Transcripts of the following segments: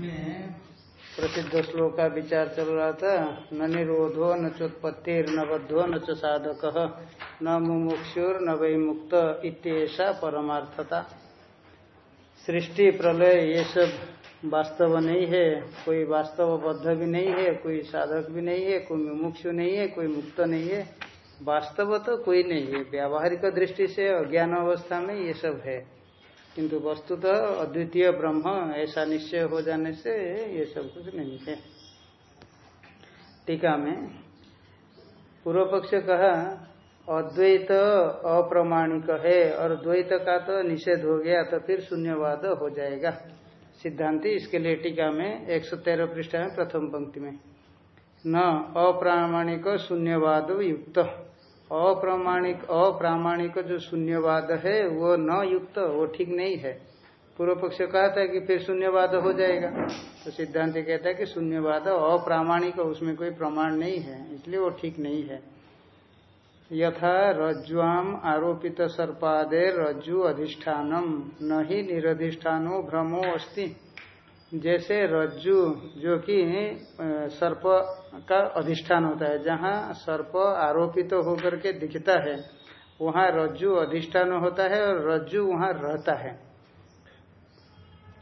प्रसिद्ध श्लोक का विचार चल रहा था, न निरोधो, न चोत्पत्तिर, न बद्धो, न च साधक, न मुमुक्षुर, न वही मुक्त इतना परमार्थता। सृष्टि, प्रलय, ये सब वास्तव नहीं है, कोई वास्तव बद्ध भी नहीं है, कोई साधक भी नहीं है, कोई मुमुक्षु नहीं है, कोई मुक्त नहीं है। वास्तव तो कोई नहीं है, व्यावहारिक दृष्टि से अज्ञान अवस्था में ये सब है। किंतु वस्तुतः अद्वितीय ब्रह्म ऐसा निश्चय हो जाने से ये सब कुछ नहीं है। टीका में पूर्व पक्ष कहा, अद्वैत अप्रमाणिक है और द्वैत का तो निषेध हो गया तो फिर शून्यवाद हो जाएगा। सिद्धांति इसके लिए टीका में एक सौ तेरह पृष्ठ में प्रथम पंक्ति में। न अप्रामाणिक शून्यवाद युक्त। अप्रामाणिक अप्रामाणिक जो शून्यवाद है, वो न युक्त, वो ठीक नहीं है। पूर्व पक्ष कहा था कि फिर शून्यवाद हो जाएगा। तो सिद्धांत कहता है कि शून्यवाद अप्रामाणिक, उसमें कोई प्रमाण नहीं है, इसलिए वो ठीक नहीं है। यथा रज्ज्वाम आरोपित सर्पादे रज्जु अधिष्ठानम, न ही निरधिष्ठानो भ्रमो अस्ति। जैसे रज्जु जो कि सर्प का अधिष्ठान होता है, जहाँ सर्प आरोपित तो होकर के दिखता है, वहाँ रज्जु अधिष्ठान होता है और रज्जु वहाँ रहता है।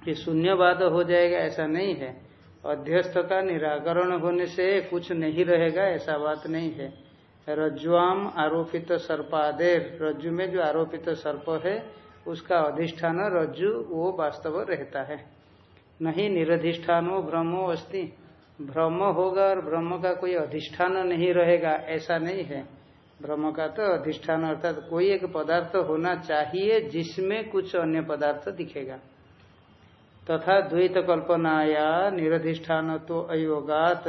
ये शून्यवाद हो जाएगा, ऐसा नहीं है। अध्यस्त का निराकरण होने से कुछ नहीं रहेगा, ऐसा बात नहीं है। रज्जुआम आरोपित तो सर्पादेर, रज्जु में जो आरोपित तो सर्प है, उसका अधिष्ठान रज्जु वो वास्तव रहता है। नहीं, निरधिष्ठानो ब्रह्मो अस्ति। ब्रह्म होगा और ब्रह्म का कोई अधिष्ठान नहीं रहेगा, ऐसा नहीं है। ब्रह्म का तो अधिष्ठान अर्थात कोई एक पदार्थ होना चाहिए जिसमें कुछ अन्य पदार्थ दिखेगा। तथा द्वैत कल्पनाया निरधिष्ठान तो अयोगात,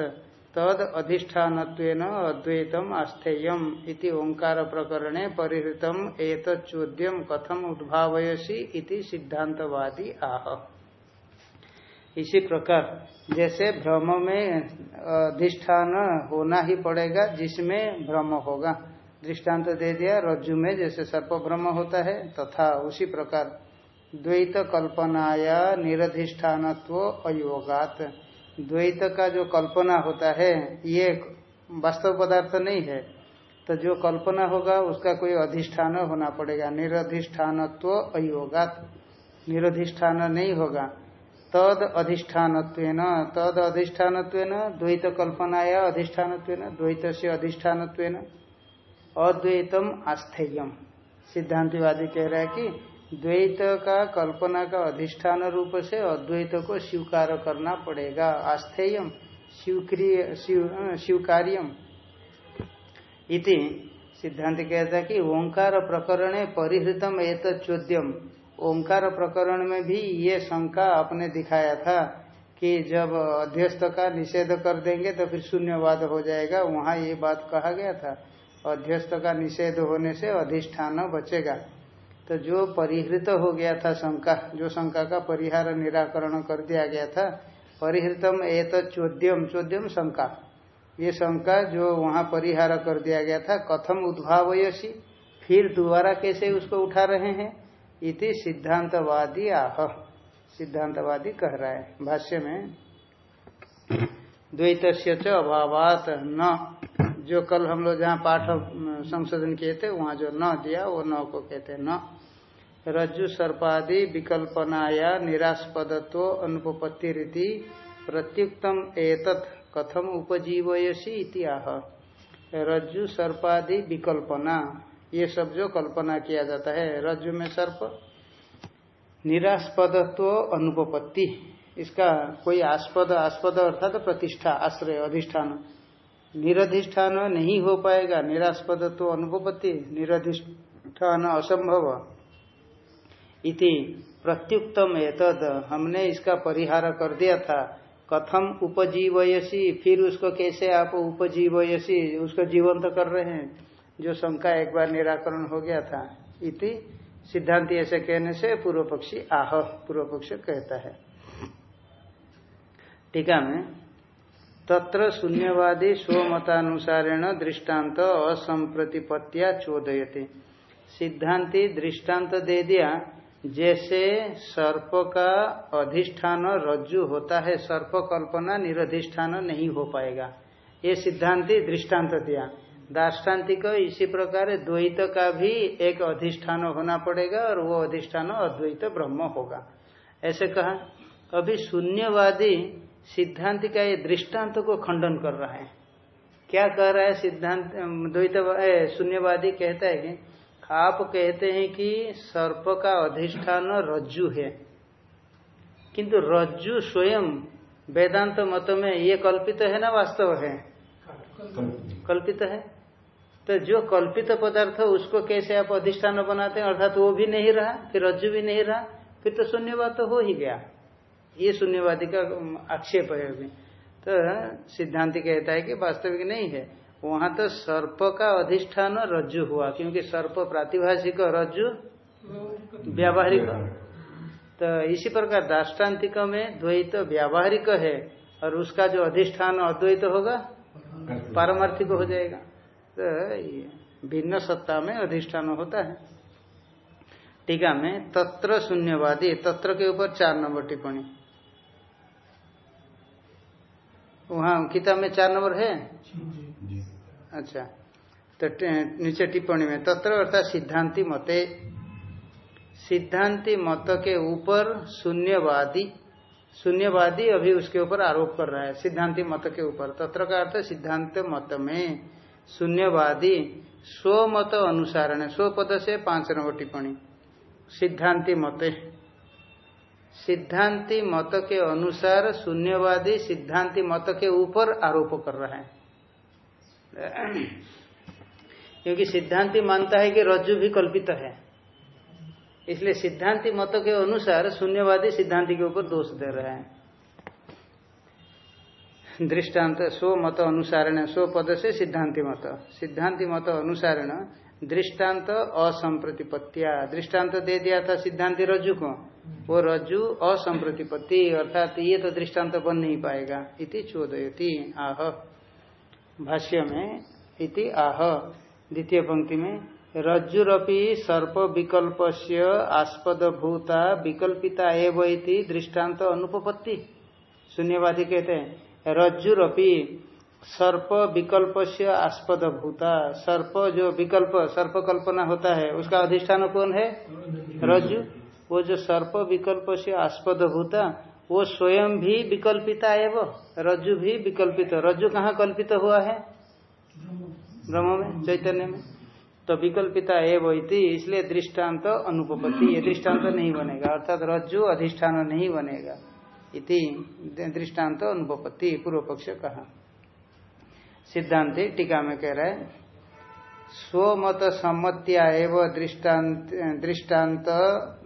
तद अधिष्ठान अद्वैतम आस्थेयम इति ओंकार प्रकरणे परिहृतम एत चोद्यम कथम उद्भावयसी इति सिद्धांतवादी आह। इसी प्रकार जैसे भ्रम में अधिष्ठान होना ही पड़ेगा, जिसमें भ्रम होगा। दृष्टांत तो दे दिया, रज्जु में जैसे सर्प भ्रम होता है, तथा उसी प्रकार द्वैत कल्पनाया निरधिष्ठानत्व अयोगात। द्वैत का जो कल्पना होता है, ये वास्तव पदार्थ नहीं है। तो जो कल्पना होगा, उसका कोई अधिष्ठान होना पड़ेगा। निरधिष्ठानत्व अयोगात। निरधिष्ठान नहीं होगा। तद अधिष्ठान तद अधिष्ठान द्वैत कल्पनाया अधिष्ठान द्वैत से अधिष्ठान अद्वैतम आस्थेयम। सिद्धांतिवादी कह रहा है कि द्वैत का कल्पना का अधिष्ठान रूप से अद्वैत को स्वीकार करना पड़ेगा। आस्थेयम स्वीकार्यम। इति सिद्धांत कहता है कि ओंकार प्रकरण परिहृतम एत चोद्यम ओंकार प्रकरण में भी ये शंका आपने दिखाया था कि जब अध्यस्त का निषेध कर देंगे तो फिर शून्यवाद हो जाएगा। वहाँ ये बात कहा गया था। अध्यस्त का निषेध होने से अधिष्ठान बचेगा। तो जो परिहृत हो गया था शंका, जो शंका का परिहार निराकरण कर दिया गया था, परिहृतम एत चोद्यम चोद्यम शंका। ये शंका जो वहाँ परिहार कर दिया गया था, कथम उद्भावयसी, फिर दोबारा कैसे उसको उठा रहे हैं? इति सिद्धांतवादी आह। सिद्धांतवादी कह रहा है। भाष्य में द्वैत से अभावात न। जो कल हम लोग जहाँ पाठ संशोधन किए थे, वहाँ जो न दिया, वो न को कहते न। रज्जु सर्पादि विकल्पनाया निरास्पदत्व अनुपत्ति रीति प्रत्युक्तम एतत् कथम उपजीवयसी इति आह। रज्जु सर्पादि विकल्पना। ये सब जो कल्पना किया जाता है रज्जु में सर्प, निरास्पदत्व अनुपपत्ति। इसका कोई आस्पद आस्पद अर्थात तो प्रतिष्ठा, आश्रय, अधिष्ठान। निरधिष्ठान नहीं हो पाएगा, निरास्पदत्व अनुपपत्ति, निरधिष्ठान असंभव। इति प्रत्युक्तम एतद। हमने इसका परिहार कर दिया था। कथम उपजीवयसी? फिर उसको कैसे आप उपजीवयसी? उसको जीवंत कर रहे हैं? जो शंका एक बार निराकरण हो गया था, इति सिद्धांत ऐसे कहने से पूर्व पक्षी आह, पूर्व पक्ष कहता है। टीका में, तत्र शून्यवादी स्वमतानुसारेण दृष्टांत असंप्रतिपत्तिया चोदयते। सिद्धांति दृष्टांत दे दिया, जैसे सर्प का अधिष्ठान रज्जु होता है, सर्प कल्पना निरधिष्ठान नहीं हो पाएगा। ये सिद्धांति दृष्टांत दिया। दार्ष्टान्तिक इसी प्रकार द्वैत का भी एक अधिष्ठान होना पड़ेगा और वो अधिष्ठान अद्वैत ब्रह्म होगा। ऐसे कहा अभी शून्यवादी सिद्धांत का ये दृष्टांत को खंडन कर रहा है। क्या कह रहा है सिद्धांत द्वैत शून्यवादी कहता है कि आप कहते हैं कि सर्प का अधिष्ठान रज्जु है। किंतु रज्जु स्वयं वेदांत मत में ये कल्पित है ना वास्तव है? कल्पित है? तो जो कल्पित पदार्थ उसको कैसे आप अधिष्ठान बनाते हैं अर्थात वो भी नहीं रहा फिर रज्जु भी नहीं रहा फिर तो शून्यवाद तो हो ही गया। ये शून्यवादी का आक्षेप है अभी। तो सिद्धांति कहता है कि वास्तविक नहीं है। वहाँ तो सर्प का अधिष्ठान रज्जु हुआ क्योंकि सर्प प्रातिभाषिक रज्जु व्यावहारिक। तो इसी प्रकार दाष्टान्तिक में द्वैत व्यावहारिक है और उसका जो अधिष्ठान अद्वैत होगा पारमार्थिक हो जाएगा। तो भिन्न सत्ता में अधिष्ठान होता है। टीका में तत्र शून्यवादी तत्र के ऊपर चार नंबर टिप्पणी। वहाँ किताब में चार नंबर है? अच्छा तो नीचे टिप्पणी में तत्र अर्थात सिद्धांति मते सिद्धांति मत के ऊपर शून्यवादी शून्यवादी अभी उसके ऊपर आरोप कर रहा है सिद्धांति मत के ऊपर। तत्र का अर्थ सिद्धांत मत में। शून्यवादी स्व मत अनुसारण स्व पद से पाँच नंबर टिप्पणी। सिद्धांति मते। सिद्धांति मत के अनुसार शून्यवादी सिद्धांति मत के ऊपर आरोप कर रहा है। क्योंकि सिद्धांति मानता है कि रज्जु भी कल्पित है। इसलिए सिद्धांति मत के अनुसार शून्यवादी सिद्धांति के ऊपर दोष दे रहा है। दृष्टांत स्व मत अनुसारण स्व पद से सिद्धांति मत। सिद्धांति मत अनुसारण दृष्टांत असंप्रतिपत्तिया। दृष्टांत दे दिया था सिद्धांति रज्जु को। वो रज्जु असंप्रतिपत्ति, अर्थात ये तो दृष्टांत बन नहीं पाएगा। इति चोदयती, आह। भाष्य में इति आह। द्वितीय पंक्ति में, रज्जुरपि सर्प विकल्प से आस्पद भूता विकल्पिता एवं दृष्टांत अनुपपत्ति। शून्यवादी कहते हैं। रज्जुरपि सर्प विकल्प से आस्पद भूता सर्प जो विकल्प सर्प कल्पना होता है, उसका अधिष्ठान कौन है? रज्जु। वो जो सर्प विकल्प से आस्पद भूता वो स्वयं भी विकल्पिता एवं रज्जु भी विकल्पित। रज्जु कहाँ कल्पित हुआ है? ब्रह्म में, चैतन्य में। तो विकल्पिता एवं इसलिए दृष्टांत तो अनुपत्ति ये दृष्टांत नहीं बनेगा, अर्थात रज्जु अधिष्ठान नहीं बनेगा। इति दृष्टांत अनुपत्ति पूर्व पक्ष कहा सिद्धांति टीका में कह रहा है स्वमत सम्मत्या एवं दृष्टांत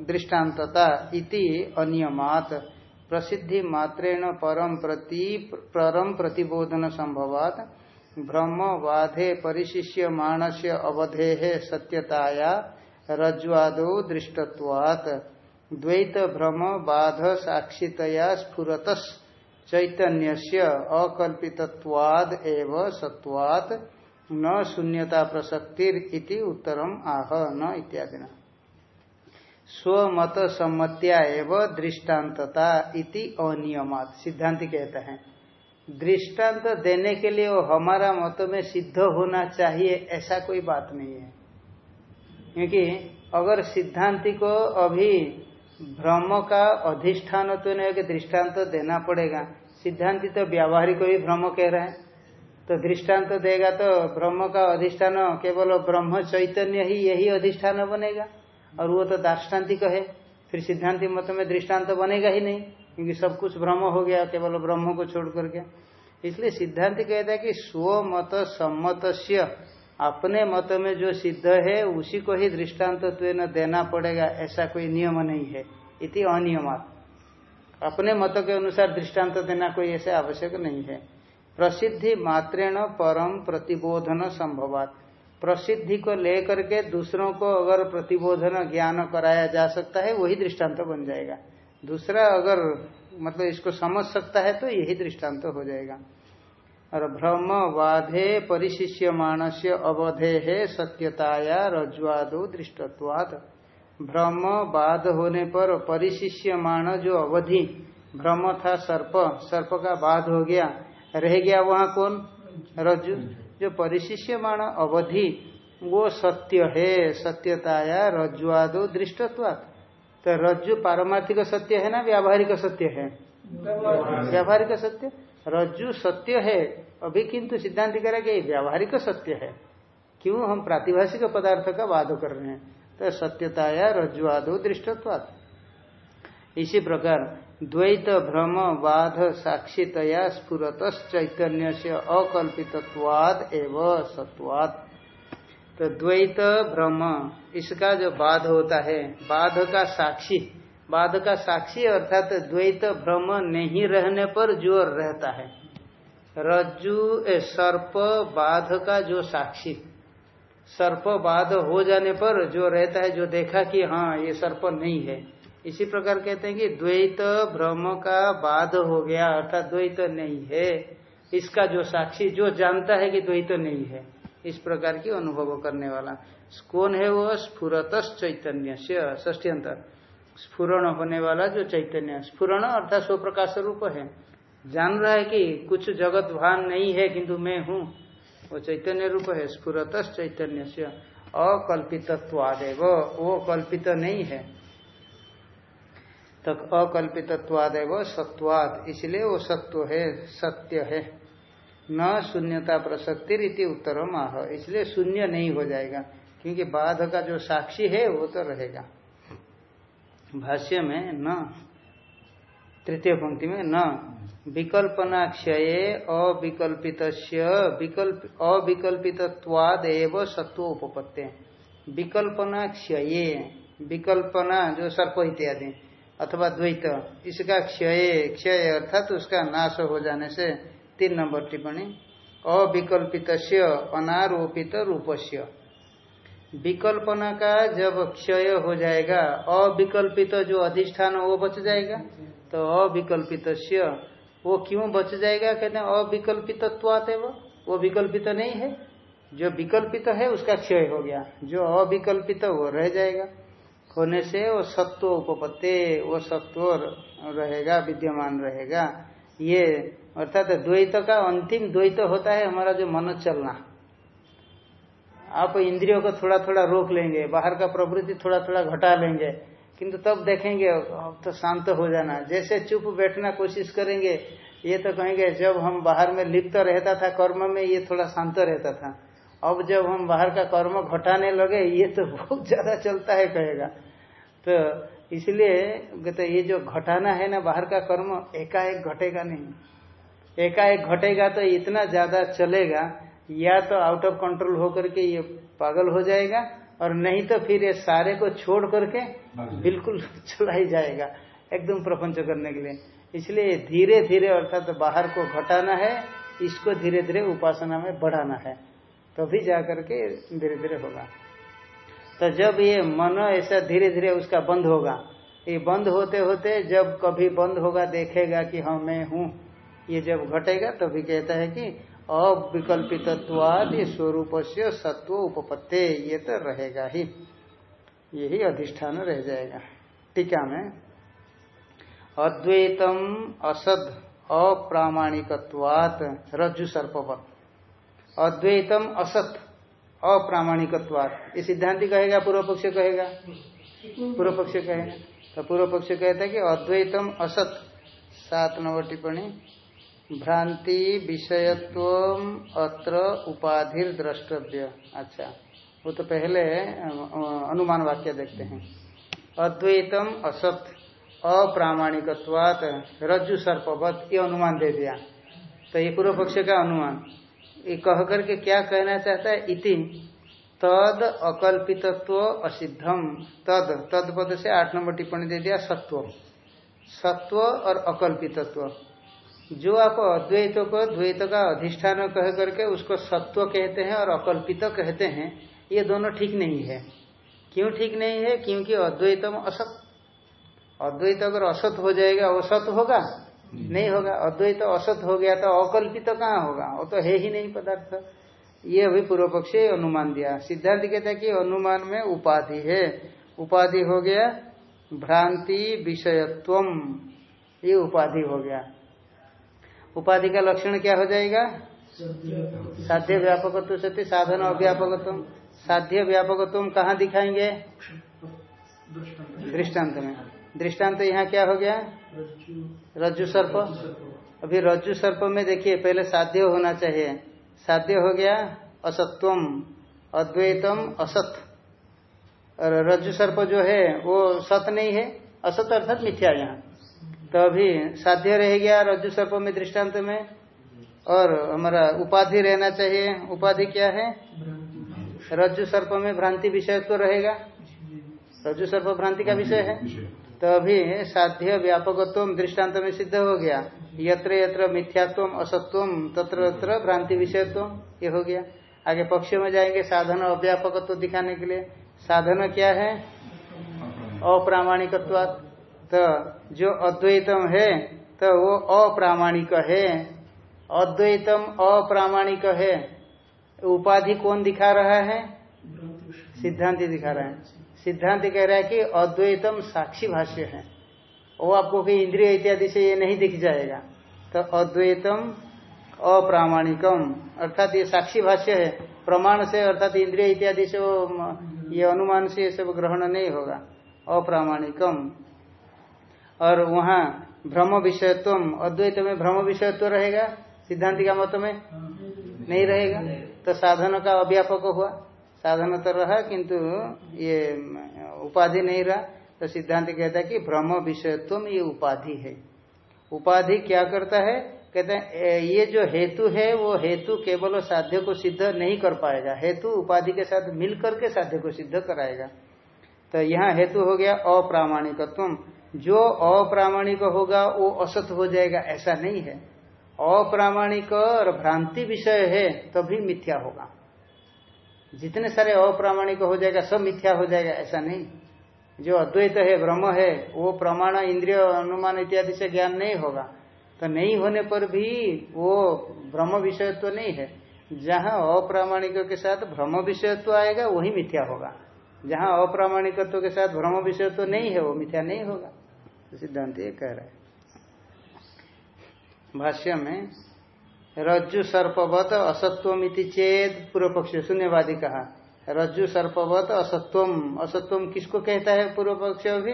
दृष्टान्तता इति अनियमात। प्रसिद्धि मात्रेण परम प्रति परम प्रतिबोधन संभवात। ब्रह्म वाधे परिशिष्य मानस्य अवधे सत्यताया रज्वादो दृष्टत्वात्। द्वैत भ्रम बाध साक्षितया स्फुरतस। चैतन्य अकल्पित्वाद एव सत्वात्। न शून्यता प्रसक्तिर इति उत्तरम आह, न इत्यादि स्वमत सम्मत्या एवं दृष्टान्तता इति अनियमात, सिद्धांत कहता है। दृष्टांत देने के लिए वो हमारा मत में सिद्ध होना चाहिए, ऐसा कोई बात नहीं है। क्योंकि अगर सिद्धांति को अभी भ्रम का अधिष्ठान तो नहीं दृष्टांत तो देना पड़ेगा। सिद्धांति तो व्यावहारिक ही भ्रम कह रहे हैं। तो दृष्टांत तो देगा तो ब्रह्म का अधिष्ठान केवल ब्रह्म चैतन्य ही यही अधिष्ठान बनेगा। और वो तो दार्ष्टान्तिक है। फिर सिद्धांति मत में दृष्टांत तो बनेगा ही नहीं, क्योंकि सब कुछ ब्रह्म हो गया, केवल ब्रह्म को छोड़ करके। इसलिए सिद्धांत कहता है कि स्व मत सम्मत अपने मत में जो सिद्ध है, उसी को ही दृष्टांत देना पड़ेगा, ऐसा कोई नियम नहीं है। इति अनियमात। अपने मत के अनुसार दृष्टांत देना कोई ऐसे आवश्यक नहीं है। प्रसिद्धि मात्रेण परम प्रतिबोधन संभवात। प्रसिद्धि को लेकर के दूसरों को अगर प्रतिबोधन ज्ञान कराया जा सकता है, वही दृष्टांत बन जाएगा। दूसरा अगर मतलब इसको समझ सकता है तो यही दृष्टांत हो जाएगा। और ब्रह्म वाधे परिशिष्य मानस्य अवधे है सत्यताया रज्वादो दृष्टत्वाद भ्रम बाध होने पर परिशिष्यमाण जो अवधि भ्रम था सर्प सर्प का बाध हो गया। रह गया वहाँ कौन? रज्जु। जो परिशिष्य परिशिष्यमाण अवधि वो सत्य है सत्यताया रज्जुआदो दृष्टत्वात्। तो रज्जु पारमार्थिक सत्य है ना व्यावहारिक सत्य है? व्यावहारिक सत्य? रज्जु सत्य है। अभी किंतु सिद्धांत कह रहे व्यावहारिक सत्य है। क्यों? हम प्रातिभाषिक पदार्थ का वाद कर रहे हैं। तो सत्यताया रज्जुआदो दृष्टत्वात्। इसी प्रकार द्वैत भ्रम बाध साक्षीतया स्फुरत चैतन्य से अकल्पितवाद एवं सत्वाद तो द्वैत भ्रम, इसका जो बाध होता है बाध का साक्षी बाध का साक्षी अर्थात द्वैत भ्रम नहीं रहने पर जो रहता है। रज्जु सर्प बाध का जो साक्षी। सर्प बाध हो जाने पर जो रहता है, जो देखा कि हाँ ये सर्प नहीं है। इसी प्रकार कहते हैं कि द्वैत भ्रम का बाध हो गया, अर्थात द्वैत नहीं है। इसका जो साक्षी, जो जानता है कि द्वैत नहीं है, इस प्रकार की अनुभव करने वाला। कौन है वो? स्फुरत चैतन्य से ष्टियंतर स्फुरण होने वाला जो चैतन्य, स्फुरण अर्थात स्व प्रकाश रूप है। जान रहा है कि कुछ जगत भान नहीं है, किंतु मैं हूँ। वो चैतन्य रूप है, स्फुरत चैतन्य से अकल्पितत्वादेव। वो कल्पित नहीं है। तक अकल्पितत्वादेव सत्वाद इसलिए वो सत्व है, सत्य है। न शून्यता प्रसक्ति रीति उत्तरम आह। इसलिए शून्य नहीं हो जाएगा, क्योंकि बाध का जो साक्षी है, वो तो रहेगा। भाष्य में न, तृतीय पंक्ति में न विकल्पना क्षय अविकल्पित विकल्प अविकल्पित्वादेव सत्व उपपत्ति विकल्पना जो सर्प इत्यादि, अथवा द्वैत, इसका क्षय क्षय अर्थात तो उसका नाश हो जाने से तीन नंबर टिप्पणी अविकल्पित अनारोपित रूपस्य। विकल्पना का जब क्षय हो जाएगा, अविकल्पित जो अधिष्ठान वो बच जाएगा। तो अविकल्पित वो क्यों बच जाएगा? कहते हैं अविकल्पित वो वो विकल्पित नहीं है। जो विकल्पित है, उसका क्षय हो गया। जो अविकल्पित, वो रह जाएगा। होने से वो सत्व उपपत्ति, वो सत्व रहेगा, विद्यमान रहेगा। ये, अर्थात द्वैत का अंतिम द्वैत होता है, हमारा जो मन चलना। आप इंद्रियों को थोड़ा थोड़ा रोक लेंगे, बाहर का प्रवृत्ति थोड़ा थोड़ा घटा लेंगे, किंतु तब देखेंगे, अब तो शांत हो जाना। जैसे चुप बैठना कोशिश करेंगे, ये तो कहेंगे, जब हम बाहर में लिप्त रहता था कर्म में, ये थोड़ा शांत रहता था। अब जब हम बाहर का कर्म घटाने लगे, ये तो बहुत ज़्यादा चलता है कहेगा। तो इसलिए तो ये जो घटाना है ना बाहर का कर्म, एकाएक घटेगा नहीं। एकाएक घटेगा तो इतना ज़्यादा चलेगा या तो आउट ऑफ़ कंट्रोल होकर के ये पागल हो जाएगा, और नहीं तो फिर ये सारे को छोड़ करके बिल्कुल चला ही जाएगा, एकदम प्रपंच करने के लिए। इसलिए धीरे धीरे अर्थात तो बाहर को घटाना है, इसको धीरे धीरे उपासना में बढ़ाना है, तभी तो जाकर के धीरे धीरे होगा। तो जब ये मन ऐसा धीरे धीरे उसका बंद होगा, ये बंद होते होते जब कभी बंद होगा, देखेगा कि हाँ मैं हूँ, ये जब घटेगा, तभी तो कहता है कि अविकल्पित स्वरूप से सत्व उपपत्ति ये तो रहेगा ही। यही अधिष्ठान रह जाएगा। टीका में, अद्वैतम असद अप्रामाणिकवात रज्जु सर्पवत। अद्वैतम असत अप्रामाणिकवाद ये सिद्धांति कहेगा, पूर्व पक्ष कहेगा? पूर्व पक्ष कहेगा। तो पूर्व पक्ष कहता है कि अद्वैतम असत, सात नंबर टिप्पणी भ्रांति विषयत्व अत्र उपाधिर द्रष्टव्य अच्छा वो तो पहले अनुमान वाक्य देखते हैं। अद्वैतम असत अप्रामाणिकवात रज्जु सर्पवत ये अनुमान दे दिया। तो ये पूर्व पक्ष का अनुमान। ये कह करके क्या कहना चाहता है? इति। तद अकल्पितत्व असिद्धम। तद तद पद से आठ नंबर टिप्पणी दे दिया, सत्व। सत्व और अकल्पितत्व। जो आप अद्वैत को द्वैत का अधिष्ठान कह करके उसको सत्व कहते हैं और अकल्पित कहते हैं, ये दोनों ठीक नहीं है। क्यों ठीक नहीं है? क्योंकि अद्वैतम असत। अद्वैत अगर असत हो जाएगा, वो सत्य होगा? नहीं होगा। अद्वैत असत हो गया तो अकल्पित कहाँ होगा? वो तो है ही नहीं पदार्थ। ये अभी पूर्व पक्ष अनुमान दिया। सिद्धांत कहता है कि अनुमान में उपाधि है। उपाधि हो गया भ्रांति विषयत्व ये उपाधि हो गया। उपाधि का लक्षण क्या हो जाएगा? साध्य व्यापकत्व सत्य साधन अव्यापकत्व। साध्य व्यापकत्व कहाँ दिखाएँगे? दृष्टांत में। दृष्टांत यहाँ क्या हो गया? रज्जु सर्प। अभी रज्जु सर्प में देखिए, पहले साध्य होना चाहिए। साध्य हो गया असत्वम, अद्वैतम असत। और रज्जु सर्प जो है, वो सत नहीं है, असत अर्थात मिथ्या यहाँ। तो अभी साध्य रह गया रज्जु सर्प में दृष्टांत में। और हमारा उपाधि रहना चाहिए। उपाधि क्या है? रज्जु सर्प में भ्रांति विषय तो रहेगा। रज्जु सर्प भ्रांति का विषय है। तो अभी साध्य व्यापकत्व दृष्टांत में सिद्ध हो गया। यत्र यत्र मिथ्यात्व असत्व तत्र तत्र भ्रांति विषयत्व ये हो गया। आगे पक्ष में जाएँगे साधन अव्यापकत्व दिखाने के लिए। साधन क्या है? अप्रामाणिकत्व। तो जो अद्वैतम है तो वो अप्रामाणिक है। अद्वैतम अप्रामाणिक है। उपाधि कौन दिखा रहा है? सिद्धांति दिखा रहा है। सिद्धांत कह रहा है कि अद्वैतम साक्षी भाष्य है। वो आपको कहीं इंद्रिय इत्यादि से ये नहीं दिख जाएगा। तो अद्वैतम अप्रामाणिकम, अर्थात ये साक्षी भाष्य है। प्रमाण से अर्थात इंद्रिय इत्यादि से ये अनुमान से ये सब ग्रहण नहीं होगा। अप्रामाणिकम। और वहाँ भ्रम विषयत्व अद्वैत में भ्रम विषयत्व रहेगा? सिद्धांति का मत में? नहीं रहेगा? तो साधन का अव्यापक हुआ। साधन तो रहा, किंतु ये, उपाधि नहीं रहा। तो सिद्धांत कहता है कि भ्रम विषयत्व ये उपाधि है। उपाधि क्या करता है? कहते हैं ये जो हेतु है, वो हेतु केवल साध्य को सिद्ध नहीं कर पाएगा। हेतु उपाधि के साथ मिल करके साध्य को सिद्ध कराएगा। तो यहाँ हेतु हो गया अप्रामाणिकत्व जो अप्रामाणिक होगा, वो असत हो जाएगा, ऐसा नहीं है। अप्रामाणिक और भ्रांति विषय है, तभी मिथ्या होगा। जितने सारे अप्रामाणिक हो जाएगा, सब मिथ्या हो जाएगा, ऐसा नहीं। जो अद्वैत है, ब्रह्म है, वो प्रमाण, इंद्रिय, अनुमान इत्यादि से ज्ञान नहीं होगा। तो नहीं होने पर भी वो ब्रह्म विषयत्व तो नहीं है। जहाँ अप्रामाणिक के साथ भ्रम विषयत्व आएगा, वही मिथ्या होगा। जहाँ अप्रामाणिकत्व के साथ भ्रम विषयत्व नहीं है, वो मिथ्या नहीं होगा। तो सिद्धांत ये कह रहा है। भाष्य में रज्जु सर्पवत असत्वमिति चेत पूर्व पक्ष शून्यवादी कहा। रज्जु सर्पवत असत्वम असत्वम किसको कहता है पूर्व पक्ष अभी?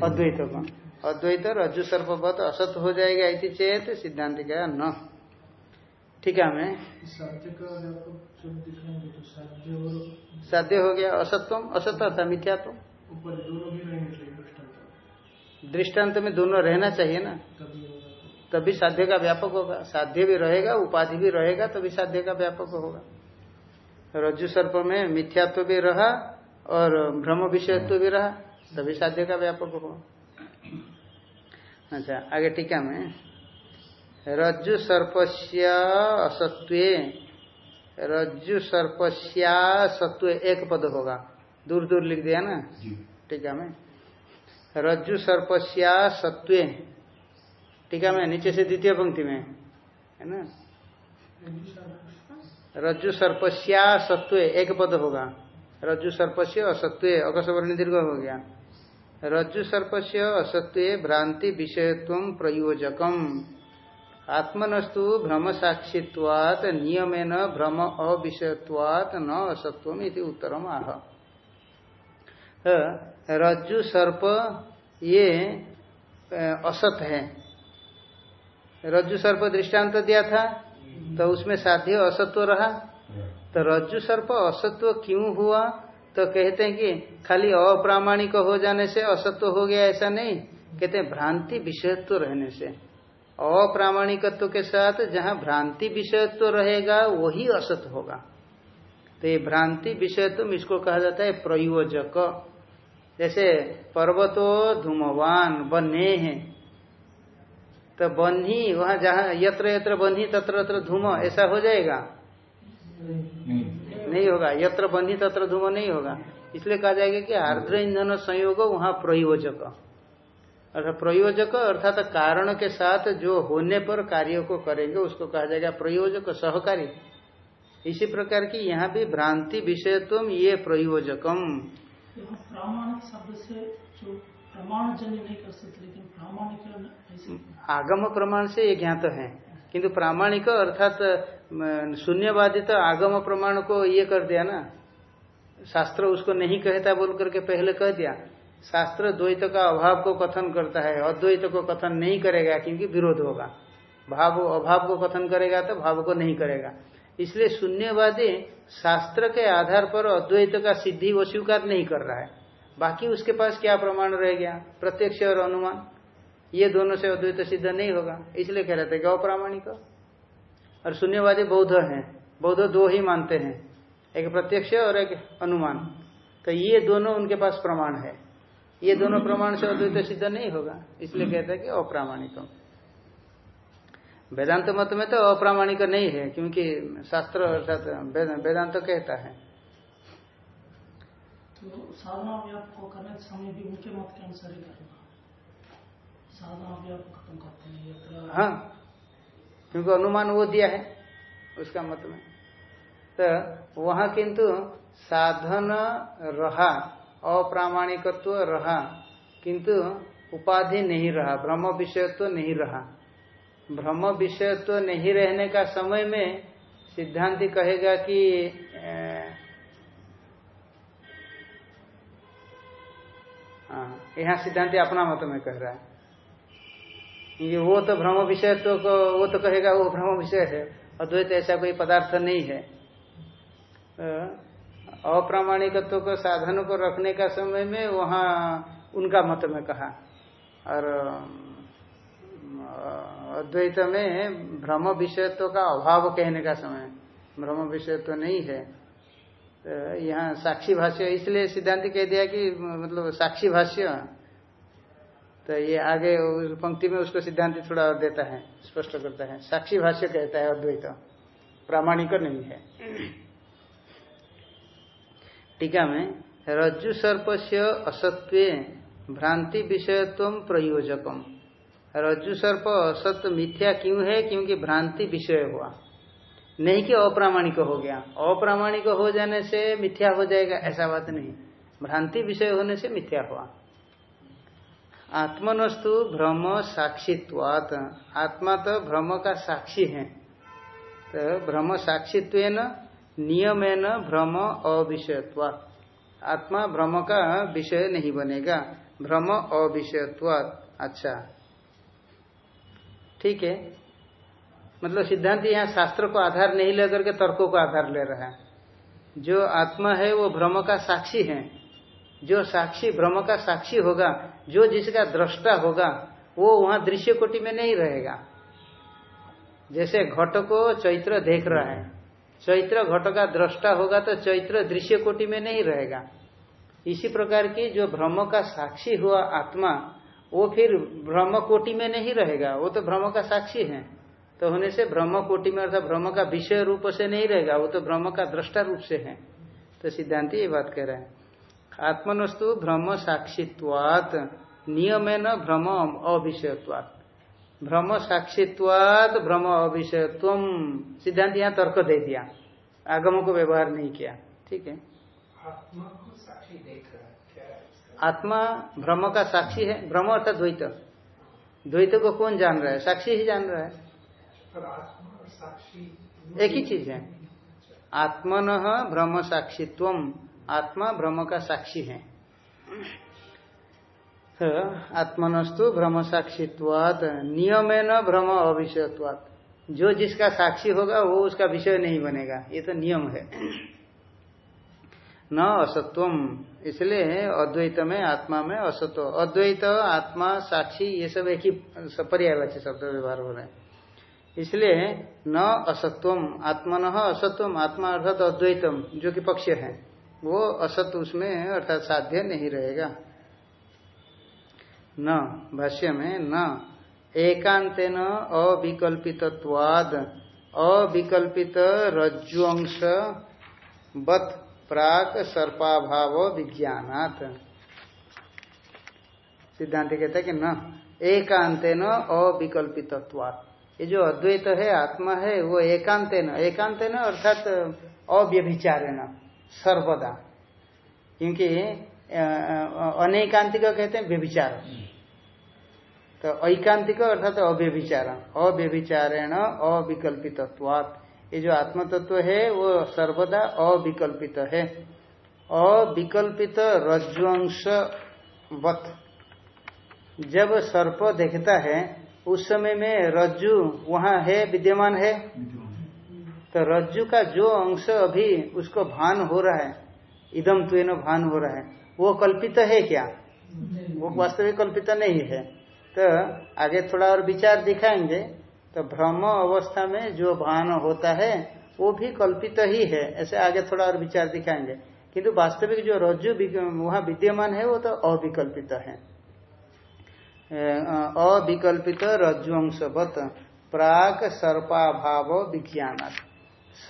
अद्वैत। को अद्वैत रज्जु सर्पवत असत हो जाएगा इति चेत सिद्धांत का न। ठीक है मैं साध्य हो गया असत्वम असत्य था मिथ्यात्व दृष्टांत में दोनों रहना चाहिए ना। तभी साध्य का व्यापक होगा। साध्य भी रहेगा उपाधि भी रहेगा तभी साध्य का व्यापक होगा। रज्जु सर्प में मिथ्यात्व भी रहा और भ्रम विषयत्व भी रहा तभी साध्य का व्यापक होगा। अच्छा आगे टीका में। रज्जु सर्पस्या असत्व रज्जु सर्पस्या सत्व एक पद होगा। दूर दूर लिख दिया ना टीका में। रज्जु सर्पस्या सत्व। टीका में नीचे से द्वितीय पंक्ति में, है ना? रज्जु सर्पस्या सत्व, एक पद होगा। रज्जु सर्पस्य असत्व अकसवर्ण दीर्घ हो गया। रज्जु सर्पस्य असत्व, भ्रांति विषयत्व प्रयोजकम। आत्मनस्तु भ्रम साक्षित्वात नियमेन भ्रम अविषयत्वात, न असत्व उत्तरम आह। रज्जु, सर्प, ये असत है। रज्जु, सर्प दृष्टांत दिया था तो उसमें साध्य असत्व रहा। तो रज्जु, सर्प असत्व क्यों हुआ? तो कहते हैं कि खाली अप्रामाणिक हो जाने से असत्व हो गया, ऐसा नहीं। कहते हैं भ्रांति विषयत्व रहने से। अप्रामाणिकत्व के साथ जहाँ भ्रांति विषयत्व रहेगा, वही असत होगा। तो ये भ्रांति विषयत्व इसको कहा जाता है प्रयोजक। जैसे पर्वतो धूमवान बने हैं। तो बन्ही वहाँ जहाँ यत्र यत्र बन्ही तत्र तत्र धूम ऐसा हो जाएगा? नहीं, नहीं होगा। यत्र बन्ही तत्र धूम नहीं होगा। इसलिए कहा जाएगा कि आर्द्र ईंधन संयोग वहाँ प्रयोजक। अर्थात प्रयोजक अर्थात कारण के साथ जो होने पर कार्य को करेंगे उसको कहा जाएगा प्रयोजक सहकारी। इसी प्रकार की यहाँ भी भ्रांति विषयत्व ये प्रयोजकम। प्रामाणिक शब्द से जो प्रमाण जन्य नहीं कर सकते, लेकिन प्रामाणिक आगम प्रमाण से ये ज्ञात है। किंतु प्रामाणिक अर्थात शून्यवादी तो आगम प्रमाण को ये कर दिया ना। शास्त्र उसको नहीं कहता बोल करके पहले कह दिया। शास्त्र द्वैत का अभाव को कथन करता है, अद्वैत को कथन नहीं करेगा क्योंकि विरोध होगा। भाव, अभाव को कथन करेगा तो भाव को नहीं करेगा। इसलिए शून्यवादी शास्त्र के आधार पर अद्वैत का सिद्धि वो स्वीकार नहीं कर रहा है। बाकी उसके पास क्या प्रमाण रह गया? प्रत्यक्ष और अनुमान। ये दोनों से अद्वैत सिद्ध नहीं होगा। इसलिए कह रहे थे गौ प्रामाणिक। और शून्यवादी बौद्ध हैं। बौद्ध दो ही मानते हैं। एक प्रत्यक्ष और एक अनुमान। तो ये दोनों उनके पास प्रमाण है। ये दोनों प्रमाण से अद्वैत सिद्ध नहीं होगा। इसलिए कहते हैं कि अप्रामाणिक। वेदांत मत में तो अप्रामाणिक नहीं है क्योंकि शास्त्र अर्थात वेदांत तो कहता है। तो साधना व्याप को करने समय भी उनके मत के अनुसार ही करना। साधना व्याप खत्म करते हैं हाँ क्योंकि अनुमान वो दिया है उसका मत में। तो वहाँ किंतु साधन रहा अप्रामाणिकत्व रहा किंतु उपाधि नहीं रहा ब्रह्म विषयत्व नहीं रहा। ब्रह्म विषयत्व नहीं रहने का समय में सिद्धांति कहेगा कि हाँ, यहाँ सिद्धांति अपना मत में कह रहा है। ये वो तो भ्रम विषय तो वो तो कहेगा वो भ्रम विषय है अद्वैत ऐसा कोई पदार्थ नहीं है। अप्रामाणिकत्व को साधन को रखने का समय में वहाँ उनका मत में कहा। और अद्वैत में भ्रम विषयत्व का अभाव कहने का समय। भ्रम विषयत्व नहीं है। तो यहाँ साक्षी भाष्य, इसलिए सिद्धांत कह दिया कि मतलब साक्षी भाष्य। तो ये आगे उस पंक्ति में उसको सिद्धांत थोड़ा और देता है, स्पष्ट करता है। साक्षी भाष्य कहता है अद्वैत। प्रामाणिक नहीं है। टीका में, रज्जु सर्प से असत्व भ्रांति विषयत्व प्रयोजकम। रज्जु सर्प असत मिथ्या क्यों है? क्योंकि भ्रांति विषय हुआ। नहीं कि अप्रामाणिक हो गया। अप्रामाणिक हो जाने से मिथ्या हो जाएगा, ऐसा बात नहीं। भ्रांति विषय होने से मिथ्या हुआ। आत्मनस्तु भ्रम साक्षित्वात। आत्मा तो भ्रम का साक्षी है। तो भ्रम साक्षित्व नियम भ्रम अविषयत्वात। आत्मा भ्रम का विषय नहीं बनेगा। भ्रम अविषयत्वात। अच्छा। ठीक है? मतलब सिद्धांत यहाँ शास्त्र को आधार नहीं लेकर के तर्कों को आधार ले रहा है। जो आत्मा है, वो भ्रम का साक्षी है। जो साक्षी भ्रम का साक्षी होगा, जो जिसका दृष्टा होगा, वो वहाँ दृश्य कोटि में नहीं रहेगा। जैसे घट को चैत्र देख रहा है। चैत्र घट का दृष्टा होगा तो चैत्र दृश्य कोटि में नहीं रहेगा। इसी प्रकार की जो भ्रम का साक्षी हुआ आत्मा वो फिर ब्रह्म कोटि में नहीं रहेगा। वो तो भ्रम का साक्षी है। तो होने से ब्रह्म कोटि में अर्थात ब्रह्म का विषय रूप से नहीं रहेगा, वो तो ब्रह्म का दृष्टा रूप से है। तो सिद्धांत ये बात कह रहा है। आत्मनस्तु भ्रम साक्षित्वात नियम है न भ्रम अविषयत्वात। भ्रम साक्षित्वात भ्रम अभिषयत्व सिद्धांत यहाँ तर्क दे दिया। आगमों को व्यवहार नहीं किया। ठीक है? आत्मा को साक्षी देख आत्मा भ्रम का साक्षी है। भ्रम अर्थात द्वैत। द्वैत को कौन जान रहा है? साक्षी ही जान रहा है। पर आत्मा और साक्षी एक ही चीज़ है। आत्मन भ्रम साक्षित्व आत्मा ब्रह्म का साक्षी है। तो आत्मनस्तु भ्रम साक्षित्वात नियम न भ्रम अविषयत्वात। जो जिसका साक्षी होगा वो उसका विषय नहीं बनेगा। ये तो नियम है। न असत्वम। इसलिए अद्वैत में, आत्मा में असत्व। अद्वैत, आत्मा, साक्षी, ये सब एक ही पर्यायवाची शब्द व्यवहार हो रहे हैं। इसलिए न असत्वम। आत्मन असत्वम। आत्मा अर्थात अद्वैतम, जो कि पक्ष है। वो असत उसमें अर्थात साध्य नहीं रहेगा। न, भाष्य में, न। एकांतेन अविकल्पित्वाद अविकल्पित रज्जुअंश बत प्राक सर्पाभाव विज्ञानात। सिद्धांत कहता है कि न, एकांतेन अविकल्पित्वाद ये जो अद्वैत है, आत्मा है, वो एकांतेन एकांतेन अर्थात अव्यभिचारेण, सर्वदा। क्योंकि अनेकांतिक कहते हैं व्यभिचार। तो ऐकांतिक अर्थात अव्यभिचार, अव्यभिचारेण अविकल्पित ये जो आत्म तत्व है वो सर्वदा अविकल्पित है। अविकल्पित रज्वंश वत जब सर्प देखता है उस समय में रज्जु वहाँ है विद्यमान है? तो रज्जु का जो अंश अभी उसको भान हो रहा है इदम त्वेन भान हो रहा है वो कल्पित है क्या? वो वास्तविक कल्पित नहीं है। तो आगे थोड़ा और विचार दिखाएँगे। तो भ्रम अवस्था में जो भान होता है वो भी कल्पित ही है। ऐसे आगे थोड़ा और विचार दिखाएँगे। किंतु वास्तविक जो रज्जु वहाँ विद्यमान है वो तो अविकल्पित है। अविकल्पित रज्जुअंशवत प्राक सर्पाभाव विज्ञान।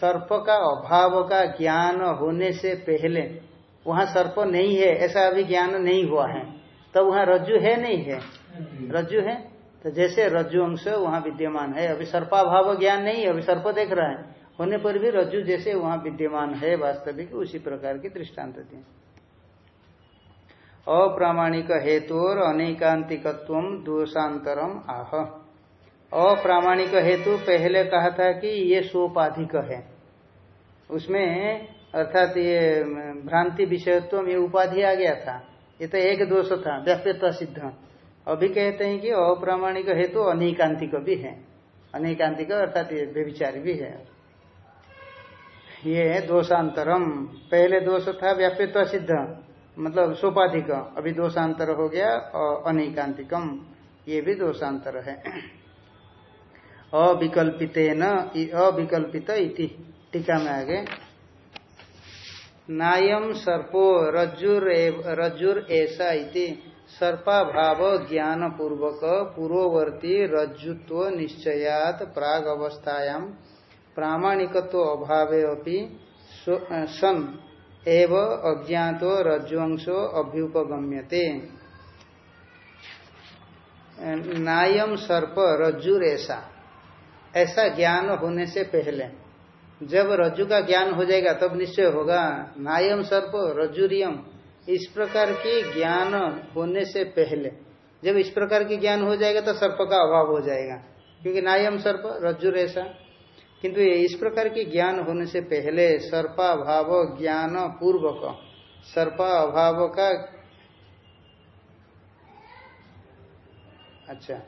सर्प का अभाव का ज्ञान होने से पहले वहाँ सर्प नहीं है ऐसा अभी ज्ञान नहीं हुआ है। तब वहाँ रज्जु है नहीं है? रज्जु है? तो जैसे रज्जु अंश वहाँ विद्यमान है। अभी सर्पाभाव ज्ञान नहीं है, अभी सर्प देख रहा है। होने पर भी रज्जु जैसे वहाँ विद्यमान है वास्तविक, उसी प्रकार की दृष्टांत थी अप्रामाणिक हेतु और अनेकांतिकत्व दोषांतरम आह। अप्रामाणिक हेतु पहले कहा था कि ये सोपाधिक है। उसमें अर्थात ये भ्रांति विषयत्व ये उपाधि आ गया था। ये तो एक दोष था व्याप्यता सिद्ध। अभी कहते हैं कि अप्रामाणिक हेतु तो अनेकांतिक भी है। अनेकांतिक अर्थात ये भी है। ये दोषांतरम। पहले दोष था व्याप्यत्व सिद्ध मतलब सोपाधिक। अभी दोषांतर हो गया और अनेकांतिकम। ये भी दोषांतर है। अविकल्पित अविकल्पित इति। टीका में आगे। नायम सर्पो रज्जुर रज्जुर ऐसा इति। सर्पाभाव ज्ञान पूर्वक पूर्ववर्ती रज्जुत्व निश्चयात प्राग अवस्थायाम प्रामाणिकत्व अभावे सन एव अज्ञातो रज्जुवंशो अभ्युपगम्यते। नायम सर्प रज्जुर ऐसा ऐसा ज्ञान होने से पहले, जब रज्जु का ज्ञान हो जाएगा, तब निश्चय होगा नायम सर्प रज्जुरियम। इस प्रकार के ज्ञान होने से पहले, जब इस प्रकार की ज्ञान हो जाएगा तो सर्प का अभाव हो जाएगा, क्योंकि नायम सर्प, रज्जु ऐसा किंतु ये इस प्रकार के ज्ञान होने से पहले सर्पा भाव ज्ञान पूर्वक सर्पा अभाव का अच्छा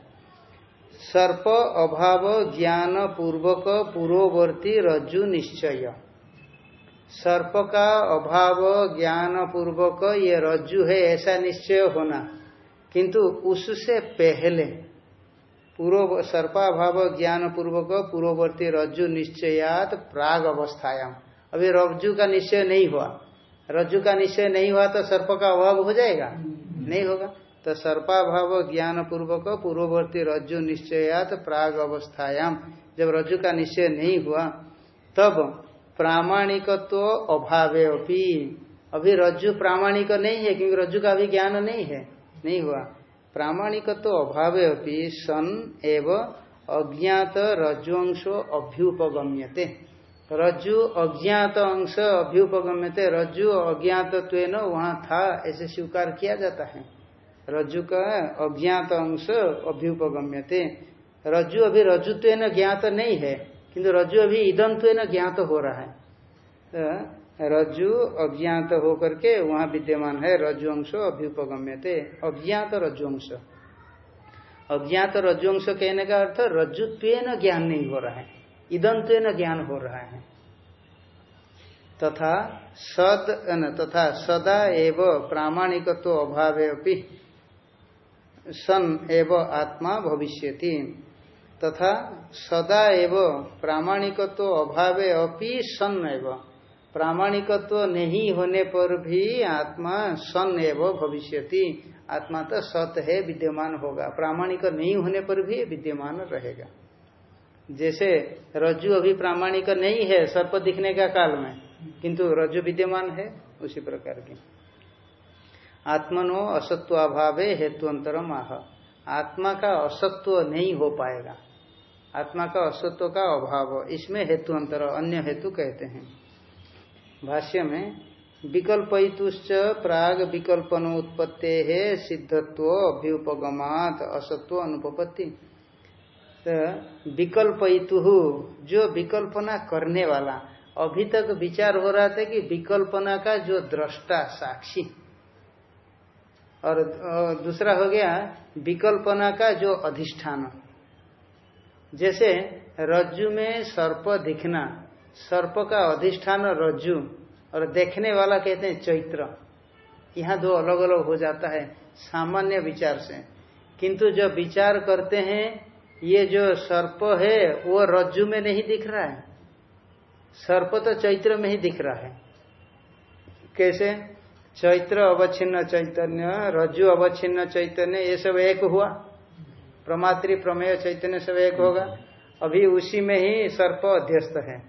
सर्प अभाव ज्ञान पूर्वक, पूर्ववर्ती रज्जु निश्चय। सर्प का अभाव ज्ञान पूर्वक ये रज्जु है, ऐसा निश्चय होना। किंतु उससे पहले पूर्व सर्पाभाव ज्ञान पूर्वक पूर्ववर्ती रज्जु निश्चयात प्राग अवस्थायाम। अभी रज्जु का निश्चय नहीं हुआ। रज्जु का निश्चय नहीं हुआ तो सर्प का अभाव हो जाएगा? नहीं होगा। तो सर्पाभाव ज्ञान पूर्वक पूर्ववर्ती रज्जु निश्चयात प्राग अवस्थायाम। जब रज्जु का निश्चय नहीं हुआ, तब प्रामाणिकत्व अभावे अभी अभी रज्जु प्रामाणिक नहीं है, क्योंकि रज्जु का अभी ज्ञान नहीं है, नहीं हुआ। प्रामाणिकत्व अभावे अभी सन एव अज्ञात रज्जुअंशो अभ्युपगम्यते। रज्जु अज्ञात अंश अभ्युपगम्यते, रज्जु अज्ञात वहाँ था, ऐसे स्वीकार किया जाता है। रज्जु का अज्ञात अंश अभ्युपगम्यते। रज्जु अभी रज्जुत्व ज्ञात नहीं है। किंतु रज्जु अभी ईदंत्व ज्ञात हो रहा है। तो रज्जु अज्ञात होकर के वहाँ विद्यमान है रज्जु अंश अभ्युपगम्य थे अज्ञात रज्जु अंश अज्ञात रज्जु अंश कहने का अर्थ रज्जुत्व ज्ञान नहीं हो रहा है। ईदंत्व ज्ञान हो रहा है। तथा सद न, तथा सदा एव प्रामाणिकत्व अभावे सन एव आत्मा भविष्यति। तथा सदा एव प्रामाणिकत्व अभावे अपि सन एव प्रामाणिकत्व नहीं होने पर भी आत्मा सन एव भविष्यति। आत्मा तो सत है, विद्यमान होगा। प्रामाणिक नहीं होने पर भी विद्यमान रहेगा। जैसे रज्जु अभी प्रामाणिक नहीं है, सर्प दिखने का काल में, किंतु रज्जु विद्यमान है, उसी प्रकार की। आत्मनो असत्वाभावे हेतुअंतरम आह। आत्मा का असत्व नहीं हो पाएगा। आत्मा का असत्व का अभाव इसमें हेतु अंतर अन्य हेतु कहते हैं। भाष्य में विकल्पयुश्च प्राग विकल्पन उत्पत्ति है सिद्धत्व अभ्युपगमात असत्व अनुपत्ति तो जो विकल्पना करने वाला, अभी तक विचार हो रहा था कि विकल्पना का जो दृष्टा साक्षी। और दूसरा हो गया, विकल्पना का जो अधिष्ठान। जैसे रज्जु में सर्प दिखना, सर्प का अधिष्ठान रज्जु, और देखने वाला कहते हैं चैत्र। यहाँ दो अलग अलग हो जाता है, सामान्य विचार से। किंतु जो विचार करते हैं, ये जो सर्प है, वो रज्जु में नहीं दिख रहा है। सर्प तो चैत्र में ही दिख रहा है। कैसे? चैत्र अवच्छिन्न चैतन्य, रज्जु अवच्छिन्न चैतन्य, ये सब एक हुआ। प्रमात्री प्रमेय चैतन्य सब एक होगा। अभी उसी में ही सर्प अध्यस्त है।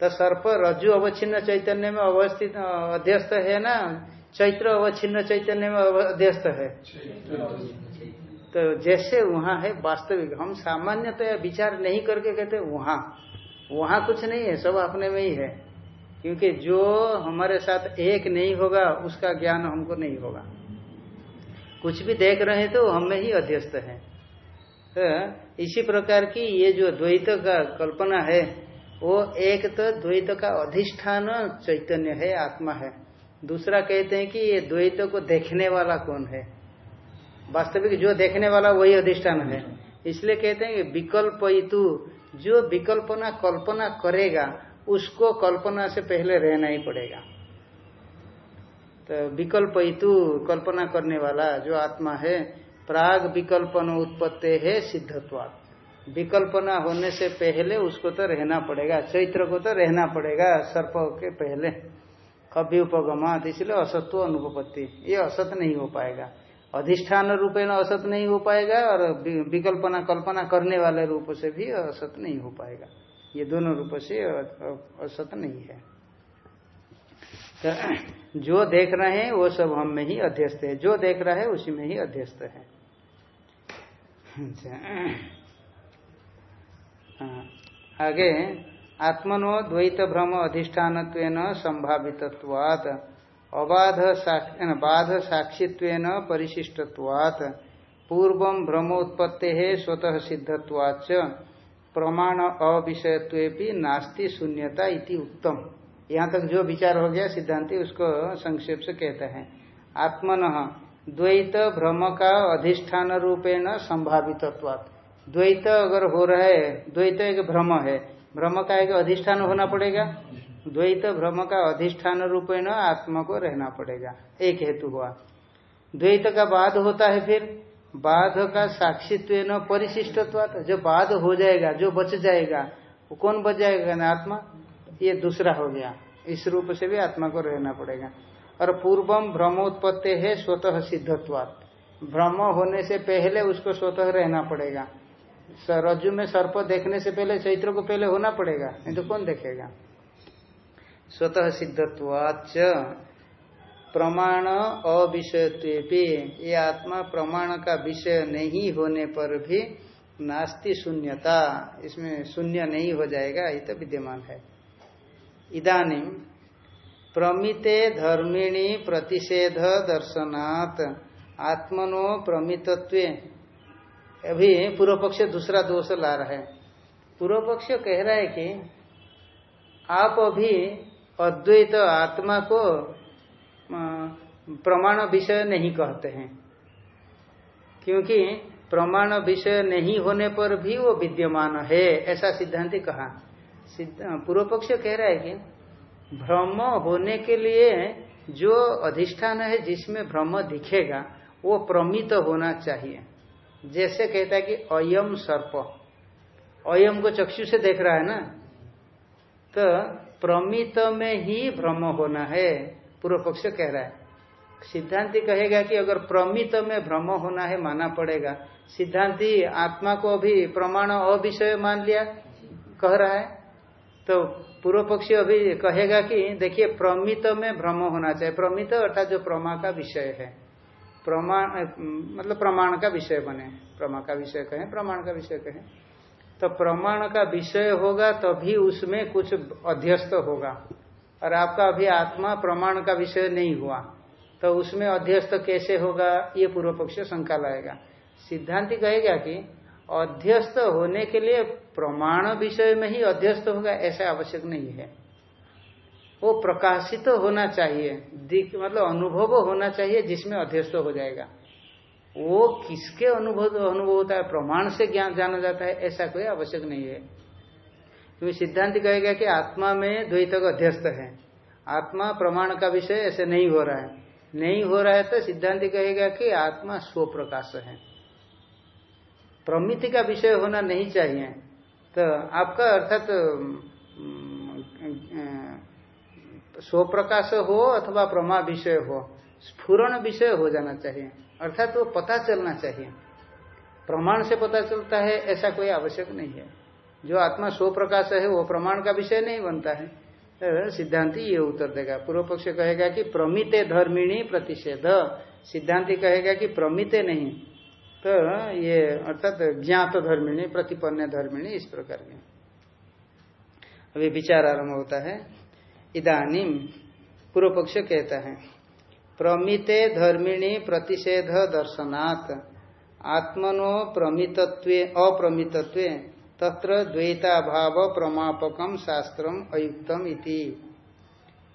तो सर्प रज्जु अवच्छिन्न चैतन्य में अवस्थित अध्यस्त है ना? चैत्र अवच्छिन्न चैतन्य में अध्यस्त है। तो जैसे वहाँ है वास्तविक। हम सामान्यतः तो विचार नहीं करके कहते वहाँ। वहाँ कुछ नहीं है, सब अपने में ही है। क्योंकि जो हमारे साथ एक नहीं होगा, उसका ज्ञान हमको नहीं होगा। कुछ भी देख रहे हैं तो हम ही अध्यस्त है। तो इसी प्रकार की ये जो द्वैत का कल्पना है, वो एक तो द्वैत का अधिष्ठान चैतन्य है, आत्मा है। दूसरा कहते हैं कि ये द्वैत को देखने वाला कौन है? वास्तविक जो देखने वाला वही अधिष्ठान है। इसलिए कहते हैं कि विकल्प जो विकल्पना कल्पना करेगा, उसको कल्पना से पहले रहना ही पड़ेगा। तो विकल्प कल्पना करने वाला जो आत्मा है प्राग विकल्पन उत्पत्ति है सिद्धत्वात्म विकल्पना होने से पहले उसको तो रहना पड़ेगा, चैत्र को तो रहना पड़ेगा, सर्प के पहले। अभ्युपगमात इसलिए असत्व अनुपत्ति ये असत नहीं हो पाएगा। अधिष्ठान रूपे न असत नहीं हो पाएगा और विकल्पना, कल्पना करने वाले रूप से भी असत नहीं हो पाएगा। ये दोनों रूप से असत नहीं है। तो जो देख रहे हैं वो सब हम में ही अध्यस्त है। जो देख रहा है उसी में ही अध्यस्त। हाँ। आगे, आत्मनो द्वैत भ्रम अधिष्ठान संभावित अबाध बाध साक्षित्व परिशिष्टवात पूर्व भ्रमोत्पत्ति स्वतः सिद्धत्वाच प्रमाण अविषयत्व नास्ति शून्यता इति उत्तम यहाँ तक जो विचार हो गया, सिद्धांति उसको संक्षेप से कहते हैं। आत्मन द्वैत भ्रम का अधिष्ठान रूपेण संभावितत्वात्। द्वैत अगर हो रहा है, द्वैत एक भ्रम है। भ्रम का एक अधिष्ठान होना पड़ेगा। द्वैत भ्रम का अधिष्ठान रूपेण आत्मा को रहना पड़ेगा। एक हेतु हुआ। द्वैत का बाद होता है फिर। बाध का साक्षित्व न परिशिष्टत्व जो बाद हो जाएगा, जो बच जाएगा, वो कौन बच जाएगा ना आत्मा? ये दूसरा हो गया। इस रूप से भी आत्मा को रहना पड़ेगा। और पूर्वम भ्रमोत्पत्ति है स्वतः सिद्धत्वात्। भ्रम होने से पहले उसको स्वतः रहना पड़ेगा। रज्जु में सर्प देखने से पहले चैत्र को पहले होना पड़ेगा, नहीं तो कौन देखेगा? स्वतः सिद्धत्वाच प्रमाण अविषयत्व ये आत्मा प्रमाण का विषय नहीं होने पर भी नास्ति शून्यता। इसमें शून्य नहीं हो जाएगा, ये तो विद्यमान है। इदानी प्रमिते धर्मिणी प्रतिषेध दर्शनात्। आत्मनो प्रमितत्व। अभी पूर्व पक्ष दूसरा दोष ला रहा है। पूर्व पक्ष कह रहा है कि आप अभी अद्वैत आत्मा को प्रमाण विषय नहीं कहते हैं। क्योंकि प्रमाण विषय नहीं होने पर भी वो विद्यमान है, ऐसा सिद्धांत कहा। पूर्व पक्ष कह रहा है कि भ्रम होने के लिए जो अधिष्ठान है, जिसमें भ्रम दिखेगा, वो प्रमित होना चाहिए। जैसे कहता है कि अयम सर्प। अयम को चक्षु से देख रहा है ना? तो प्रमित में ही भ्रम होना है, पूर्व पक्ष कह रहा है। सिद्धांति कहेगा कि अगर प्रमित में भ्रम होना है, माना पड़ेगा। सिद्धांति आत्मा को अभी प्रमाण अविषय मान लिया, कह रहा है। तो पूर्व पक्षी अभी कहेगा कि, देखिए, प्रमित में भ्रम होना चाहिए। प्रमित अर्थात जो प्रमा का विषय है। प्रमाण मतलब प्रमाण का विषय बने। प्रमा का विषय कहें, प्रमाण का विषय कहें। तो प्रमाण का विषय होगा तभी उसमें कुछ अध्यस्त होगा। और आपका अभी आत्मा प्रमाण का विषय नहीं हुआ तो उसमें अध्यस्त कैसे होगा, ये पूर्व पक्ष शंका लाएगा। सिद्धांति कहेगा कि अध्यस्त होने के लिए प्रमाण विषय में ही अध्यस्त होगा, ऐसा आवश्यक नहीं है। वो प्रकाशित होना चाहिए मतलब अनुभव होना चाहिए, जिसमें अध्यस्त हो जाएगा। वो किसके अनुभव अनुभव होता है, प्रमाण से ज्ञान जाना जाता है, ऐसा कोई आवश्यक नहीं है। क्योंकि सिद्धांत कहेगा कि आत्मा में द्वैत अध्यस्त है। आत्मा प्रमाण का विषय ऐसे नहीं हो रहा है। नहीं हो रहा है तो सिद्धांत कहेगा कि आत्मा स्व प्रकाश है। प्रमिति का विषय होना नहीं चाहिए। तो आपका अर्थात स्व प्रकाश हो अथवा प्रमा विषय हो, स्फुरण विषय हो जाना चाहिए। अर्थात वो पता चलना चाहिए। प्रमाण से पता चलता है, ऐसा कोई आवश्यक नहीं है। जो आत्मा स्व प्रकाश है, वो प्रमाण का विषय नहीं बनता है। सिद्धांति ये उत्तर देगा। पूर्व पक्ष कहेगा कि प्रमिते धर्मिणी प्रतिषेध। सिद्धांति कहेगा कि प्रमिते नहीं। तो ये अर्थात ज्ञात धर्मिणी प्रतिपन्न धर्मिणी इस प्रकार के। अभी विचार आरंभ होता है। इदानीम पूर्व पक्ष कहता है, प्रमिते धर्मिणी प्रतिषेध दर्शनात्, आत्मनो प्रमितत्व, अप्रमितत्व, तत्र द्वैताभाव प्रमापकम शास्त्रम अयुक्तम इति।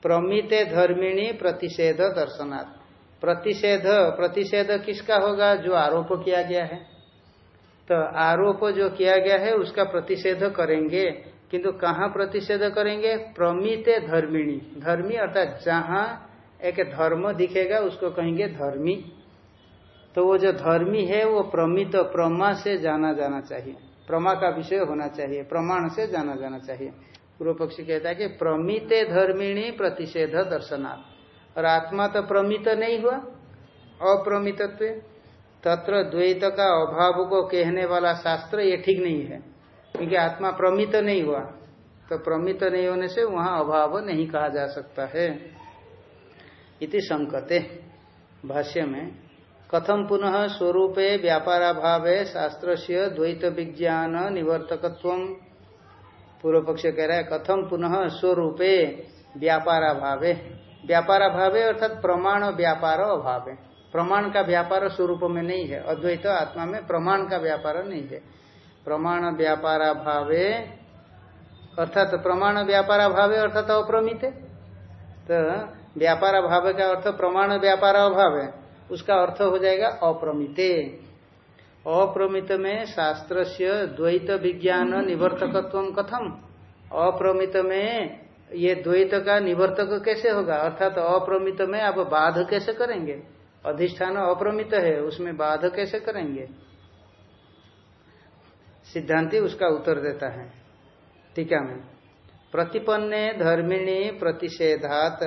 प्रमिते धर्मिणी प्रतिषेध दर्शनात्। प्रतिषेध प्रतिषेध किसका होगा? जो आरोप किया गया है। तो आरोप जो किया गया है, उसका प्रतिषेध करेंगे। किंतु कहाँ प्रतिषेध करेंगे? प्रमिते धर्मिणी। धर्मी अर्थात जहाँ एक धर्म दिखेगा, उसको कहेंगे धर्मी। तो वो जो धर्मी है, वो प्रमित, प्रमा से जाना जाना चाहिए। प्रमा का विषय होना चाहिए, प्रमाण से जाना जाना चाहिए। पूर्व पक्षी कहता है कि प्रमिते धर्मिणी प्रतिषेध दर्शनाथ और आत्मा तो प्रमित नहीं हुआ, अप्रमितत्व। तत्र द्वैत का अभाव को कहने वाला शास्त्र ये ठीक नहीं है, क्योंकि आत्मा प्रमित नहीं हुआ। तो प्रमित नहीं होने से वहाँ अभाव नहीं कहा जा सकता है। इति संकते भाष्य में कथम पुनः स्वरूपे व्यापाराभावे शास्त्र से द्वैत विज्ञान निवर्तकत्व पूर्व पक्ष कह रहा है कथम पुनः स्वरूपे व्यापाराभावे। व्यापाराभावे अर्थात प्रमाण व्यापार अभाव। है प्रमाण का व्यापार स्वरूप में नहीं है, अद्वैत आत्मा में प्रमाण का व्यापार नहीं है। प्रमाण व्यापाराभावे अर्थात प्रमाण व्यापार अभाव, अर्थात अप्रमित तो व्यापार अभाव का अर्थ प्रमाण व्यापार अभाव है उसका अर्थ हो जाएगा अप्रमित। अप्रमित में शास्त्र से द्वैत विज्ञान निवर्तकत्व कथम। अप्रमित में ये द्वैत का निवर्तक कैसे होगा? अर्थात तो अप्रमित में आप बाध कैसे करेंगे? अधिष्ठान अप्रमित है, उसमें बाध कैसे करेंगे? सिद्धांति उसका उत्तर देता है। टीका में प्रतिपन्ने धर्मिणी प्रतिषेधात,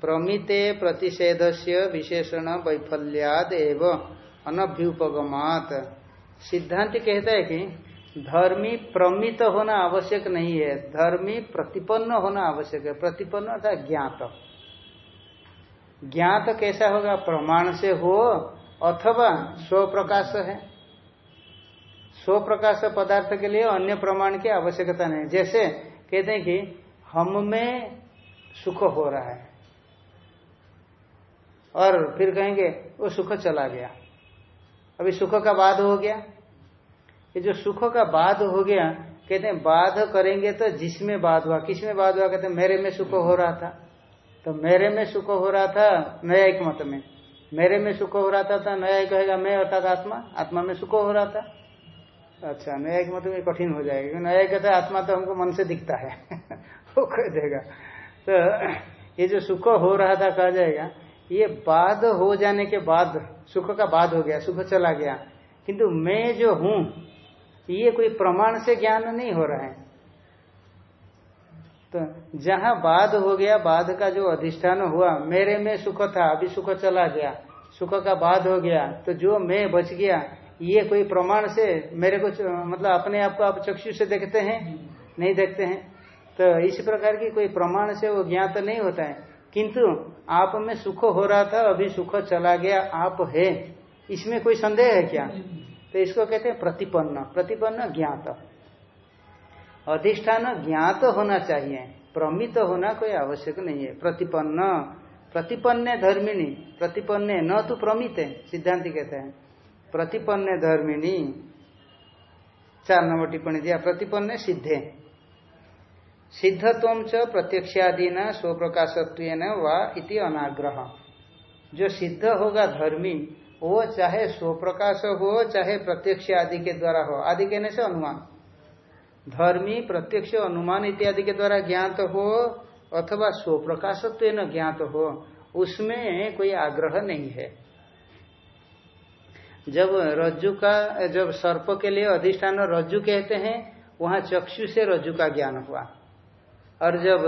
प्रमिते प्रतिषेध से विशेषण वैफल्याद एवं अनभ्युपगमात। सिद्धांत कहता है कि धर्मी प्रमित होना आवश्यक नहीं है, धर्मी प्रतिपन्न होना आवश्यक है। प्रतिपन्न अर्थात ज्ञात। ज्ञात कैसा होगा? प्रमाण से हो अथवा स्व प्रकाश है। स्व प्रकाश पदार्थ के लिए अन्य प्रमाण की आवश्यकता नहीं। जैसे कहते हैं कि हम में सुख हो रहा है और फिर कहेंगे, वो सुख चला गया। अभी सुख का बाद हो गया। ये जो सुख का बाद हो गया, कहते हैं बाध करेंगे तो जिसमें बाद हुआ किसमें बाद हुआ? कहते हैं, मेरे में सुख हो रहा था। तो मेरे में सुख हो रहा था नया एक मत में। मेरे में सुख हो रहा था तो नया एक कहेगा मैं अर्थात आत्मा आत्मा में सुख हो रहा था। अच्छा नया एक मत में कठिन हो जाएगा, क्योंकि नया कहता हैं, आत्मा तो हमको मन से दिखता है। वो कह देगा। तो ये जो सुख हो रहा था कहा जाएगा, ये बाद हो जाने के बाद, सुख का बाद हो गया, सुख चला गया। किंतु मैं जो हूँ ये कोई प्रमाण से ज्ञान नहीं हो रहा है। तो जहाँ बाद हो गया, बाद का जो अधिष्ठान हुआ, मेरे में सुख था, अभी सुख चला गया, सुख का बाद हो गया तो जो मैं बच गया, ये कोई प्रमाण से मेरे को मतलब अपने आप को आप चक्षु से देखते हैं? नहीं देखते हैं। तो इस प्रकार की कोई प्रमाण से वो ज्ञात नहीं होता है। किंतु आप में सुख हो रहा था, अभी सुख चला गया, आप है। इसमें कोई संदेह है क्या? तो इसको कहते हैं प्रतिपन्न। प्रतिपन्न ज्ञात। अधिष्ठान ज्ञात होना चाहिए। प्रमित होना कोई आवश्यक नहीं है। प्रतिपन्न। प्रतिपन्न धर्मिणी। प्रतिपन्न न तो प्रमित है, सिद्धांति कहते हैं। प्रतिपन्न धर्मिणी। चार नंबर टिप्पणी दिया। प्रतिपन्न सिद्धे। सिद्धत्व च प्रत्यक्षादि न स्वप्रकाशत्व व इति अनाग्रह। जो सिद्ध होगा धर्मी वो चाहे स्वप्रकाश हो, चाहे प्रत्यक्ष आदि के द्वारा हो। आदि कहने से अनुमान। धर्मी, प्रत्यक्ष, अनुमान इत्यादि के द्वारा ज्ञात हो अथवा स्व स्वप्रकाशत्व न ज्ञात हो, उसमें कोई आग्रह नहीं है। जब रज्जु का, जब सर्प के लिए अधिष्ठान रज्जु कहते हैं, वहाँ चक्षु से रज्जु का ज्ञान हुआ। और जब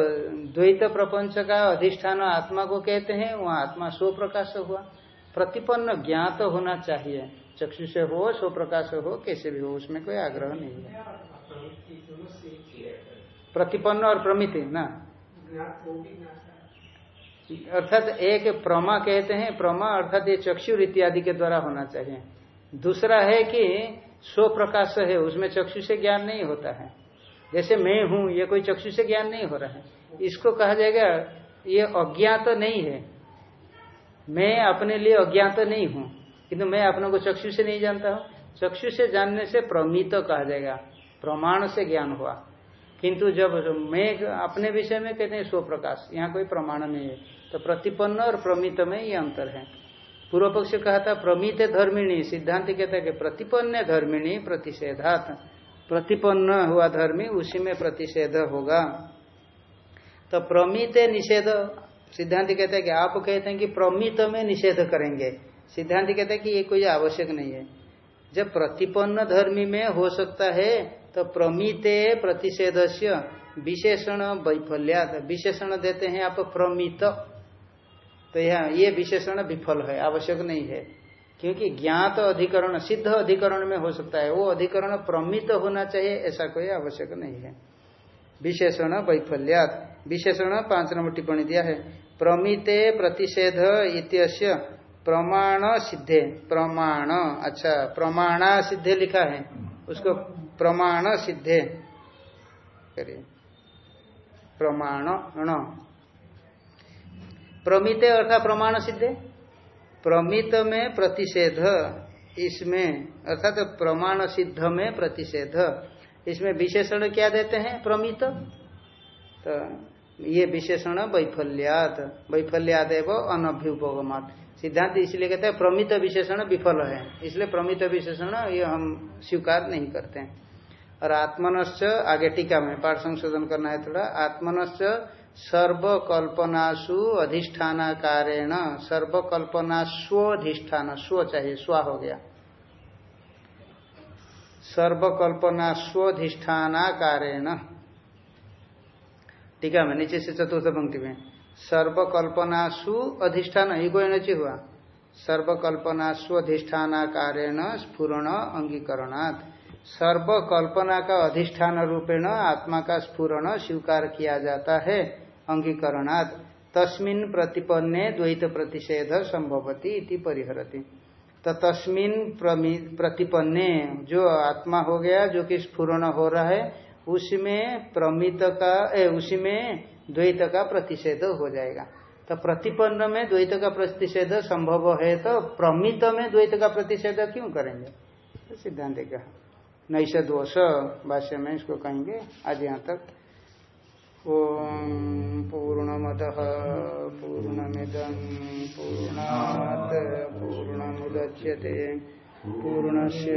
द्वैत प्रपंच का अधिष्ठान आत्मा को कहते हैं, वहाँ आत्मा स्व प्रकाश हुआ। प्रतिपन्न ज्ञात होना चाहिए। चक्षु से हो स्व प्रकाश हो, कैसे भी हो, उसमें कोई आग्रह नहीं है। प्रतिपन्न और प्रमिति, ना? अर्थात एक प्रमा कहते हैं, प्रमा अर्थात ये चक्षु इत्यादि के द्वारा होना चाहिए। दूसरा है कि स्व प्रकाश है, उसमें चक्षु से ज्ञान नहीं होता है। जैसे मैं हूँ, ये कोई चक्षु से ज्ञान नहीं हो रहा है। इसको कहा जाएगा, ये अज्ञात तो नहीं है। मैं अपने लिए अज्ञात तो नहीं हूँ, किंतु मैं अपने को चक्षु से नहीं जानता हूँ। चक्षु से जानने से प्रमित तो कहा जाएगा, प्रमाण से ज्ञान हुआ। किंतु जब मैं अपने विषय में कहते हैं स्व प्रकाश यहाँ कोई प्रमाण नहीं है तो प्रतिपन्न और प्रमित में ये अंतर है। पूर्व पक्ष कहा था, प्रमित धर्मिणी, सिद्धांत कहता है कि प्रतिपन्न धर्मिणी प्रतिषेधात। प्रतिपन्न हुआ धर्मी, उसी में प्रतिषेध होगा। तो प्रमित निषेध सिद्धांत कहते हैं कि आप कहते हैं कि प्रमित में निषेध करेंगे। सिद्धांत कहते हैं कि ये कोई आवश्यक नहीं है। जब प्रतिपन्न धर्मी में हो सकता है तो प्रमिते प्रतिषेध विशेषण वैफल्यात विशेषण देते हैं आप प्रमित। तो यहाँ, ये विशेषण विफल है, आवश्यक नहीं है। क्योंकि ज्ञात अधिकरण, सिद्ध अधिकरण में हो सकता है। वो अधिकरण प्रमित होना चाहिए, ऐसा कोई आवश्यक नहीं है। विशेषण वैफल्यात विशेषण पाँच नंबर टिप्पणी दिया है। प्रमिते प्रतिषेध इत्यस्य प्रमाण सिद्धे। प्रमाण अच्छा प्रमाणा सिद्धे लिखा है। उसको प्रमाण सिद्धे। करिए। प्रमाण प्रमित अर्थात प्रमाण सिद्धे। प्रमित में प्रतिषेध, इसमें, अर्थात तो प्रमाण सिद्ध में प्रतिषेध। इसमें विशेषण क्या देते हैं? प्रमित। तो ये विशेषण वैफल्यात वैफल्यात एवं अनभ्युपगमात। सिद्धांत इसलिए कहते हैं, प्रमित विशेषण विफल है। इसलिए प्रमित विशेषण ये हम स्वीकार नहीं करते हैं। और आत्मनश्च, आगे टीका में पाठ संशोधन करना है थोड़ा, आत्मनश्च सर्वकल्पनासु अधिष्ठानाकारेण सर्वकल्पना स्वधिष्ठान स्व चाहिए, स्व हो गया। सर्वकल्पना स्वधिष्ठानाकारेण टीका में नीचे से चतुर्थ पंक्ति में। सर्वकल्पनासु अधिष्ठान ही कोई नची हुआ। सर्वकल्पना स्वधिष्ठानाकारेण स्फुरण अंगीकरणात्। सर्व कल्पना का अधिष्ठान रूपेण आत्मा का स्फुरण स्वीकार किया जाता है, अंगीकरणात्। तस्मिन प्रतिपन्ने द्वैत प्रतिषेध संभवती इति परिहरती। तो तस्मिन प्रतिपन्ने जो आत्मा हो गया, जो कि स्फुरण हो रहा है उसमें प्रमित का उसी में द्वैत का प्रतिषेध हो जाएगा। तो प्रतिपन्न में द्वैत का प्रतिषेध संभव है तो प्रमित में द्वैत का प्रतिषेध क्यों करेंगे? तो सिद्धांत कहा नैश दोष भाष्य में इसको कहेंगे, आज यहाँ तक। ओम पूर्णमद पूर्णमिदम पूर्णात पूर्णमुदच्यते। पूर्णस्य